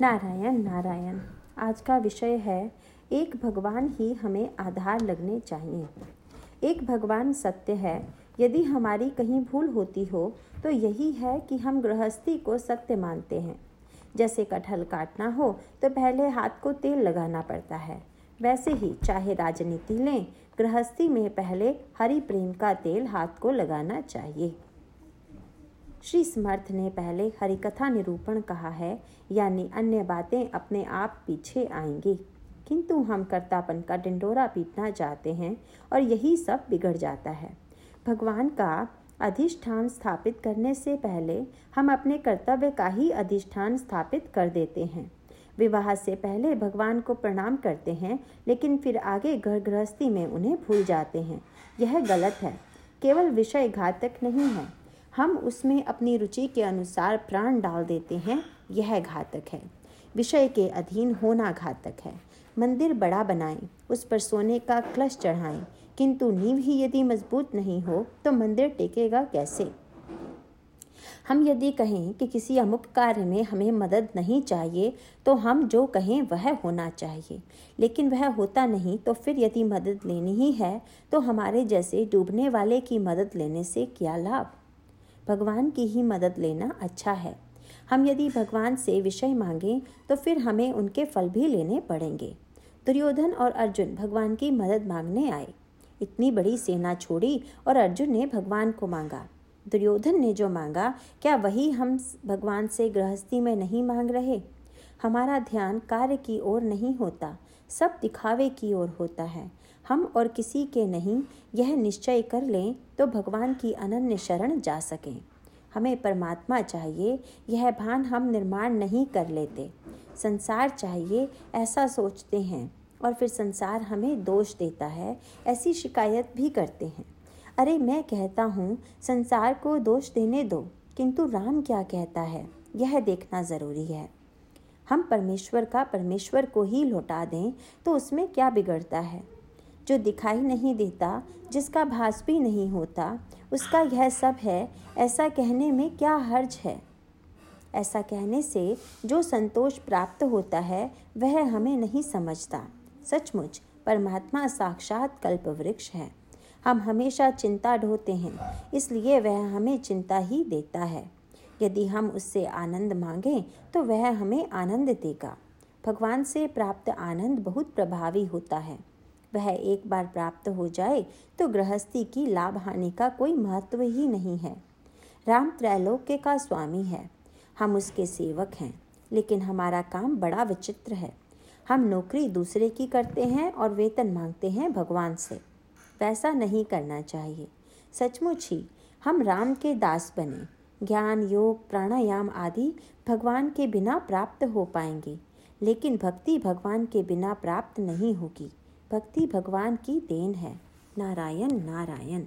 नारायण नारायण। आज का विषय है, एक भगवान ही हमें आधार लगने चाहिए। एक भगवान सत्य है, यदि हमारी कहीं भूल होती हो तो यही है कि हम गृहस्थी को सत्य मानते हैं। जैसे कटहल काटना हो तो पहले हाथ को तेल लगाना पड़ता है। वैसे ही चाहे राजनीति लें, गृहस्थी में पहले हरि प्रेम का तेल हाथ को लगाना चाहिए। श्री समर्थ ने पहले हरिकथा निरूपण कहा है, यानी अन्य बातें अपने आप पीछे आएँगी। किंतु हम कर्तापन का डिंडोरा पीटना चाहते हैं और यही सब बिगड़ जाता है। भगवान का अधिष्ठान स्थापित करने से पहले हम अपने कर्तव्य का ही अधिष्ठान स्थापित कर देते हैं। विवाह से पहले भगवान को प्रणाम करते हैं, लेकिन फिर आगे घर गृहस्थी में उन्हें भूल जाते हैं। यह गलत है। केवल विषय घातक नहीं है। हम उसमें अपनी रुचि के अनुसार प्राण डाल देते हैं, यह घातक है। विषय के अधीन होना घातक है। मंदिर बड़ा बनाएँ, उस पर सोने का क्लश चढ़ाएँ, किंतु नींव ही यदि मज़बूत नहीं हो तो मंदिर टेकेगा कैसे? हम यदि कहें कि किसी अमुक कार्य में हमें मदद नहीं चाहिए तो हम जो कहें वह होना चाहिए। लेकिन वह होता नहीं तो फिर यदि मदद लेनी ही है तो हमारे जैसे डूबने वाले की मदद लेने से क्या लाभ? भगवान की ही मदद लेना अच्छा है। हम यदि भगवान से विषय मांगें तो फिर हमें उनके फल भी लेने पड़ेंगे। दुर्योधन और अर्जुन भगवान की मदद मांगने आए। इतनी बड़ी सेना छोड़ी और अर्जुन ने भगवान को मांगा। दुर्योधन ने जो मांगा, क्या वही हम भगवान से गृहस्थी में नहीं मांग रहे? हमारा ध्यान कार्य की ओर नहीं होता। सब दिखावे की ओर होता है। हम और किसी के नहीं, यह निश्चय कर लें तो भगवान की अनन्य शरण जा सकें। हमें परमात्मा चाहिए, यह भान हम निर्माण नहीं कर लेते। संसार चाहिए, ऐसा सोचते हैं और फिर संसार हमें दोष देता है, ऐसी शिकायत भी करते हैं। अरे, मैं कहता हूँ, संसार को दोष देने दो, किंतु राम क्या कहता है, यह देखना ज़रूरी है। हम परमेश्वर का, परमेश्वर को ही लौटा दें तो उसमें क्या बिगड़ता है? जो दिखाई नहीं देता, जिसका भास भी नहीं होता, उसका यह सब है, ऐसा कहने में क्या हर्ज है? ऐसा कहने से जो संतोष प्राप्त होता है, वह हमें नहीं समझता। सचमुच, परमात्मा साक्षात कल्प वृक्ष है। हम हमेशा चिंता ढोते हैं, इसलिए वह हमें चिंता ही देता है। यदि हम उससे आनंद मांगें तो वह हमें आनंद देगा। भगवान से प्राप्त आनंद बहुत प्रभावी होता है। वह एक बार प्राप्त हो जाए तो गृहस्थी की लाभ हानि का कोई महत्व ही नहीं है। राम त्रैलोक्य का स्वामी है। हम उसके सेवक हैं, लेकिन हमारा काम बड़ा विचित्र है। हम नौकरी दूसरे की करते हैं और वेतन मांगते हैं भगवान से। वैसा नहीं करना चाहिए। सचमुच ही, हम राम के दास बने। ज्ञान, योग, प्राणायाम आदि भगवान के बिना प्राप्त हो पाएँगे, लेकिन भक्ति भगवान के बिना प्राप्त नहीं होगी। भक्ति भगवान की देन है। नारायण नारायण।